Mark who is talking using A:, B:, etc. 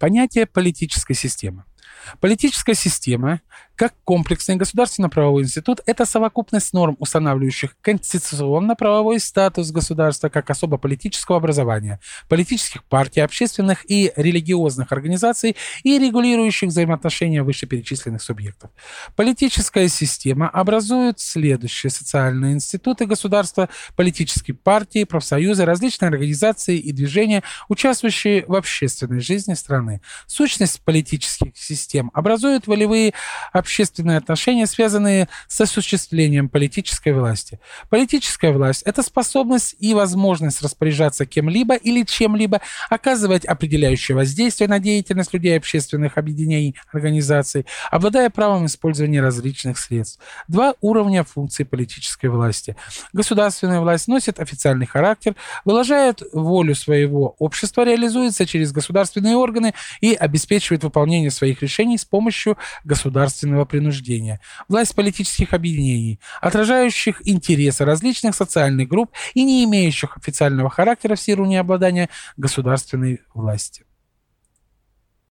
A: Понятие политической системы. Политическая система, как комплексный государственно-правовой институт, это совокупность норм, устанавливающих конституционно-правовой статус государства как особо политического образования, политических партий, общественных и религиозных организаций и регулирующих взаимоотношения вышеперечисленных субъектов. Политическая система образует следующие социальные институты государства, политические партии, профсоюзы, различные организации и движения, участвующие в общественной жизни страны. Сущность политических систем образуют волевые общественные отношения, связанные с осуществлением политической власти. Политическая власть – это способность и возможность распоряжаться кем-либо или чем-либо, оказывать определяющее воздействие на деятельность людей общественных объединений, организаций, обладая правом использования различных средств. Два уровня функций политической власти. Государственная власть носит официальный характер, выражает волю своего общества, реализуется через государственные органы и обеспечивает выполнение своих решений с помощью государственного принуждения. Власть политических объединений, отражающих интересы различных социальных групп и не имеющих официального характера в силу необладания государственной власти.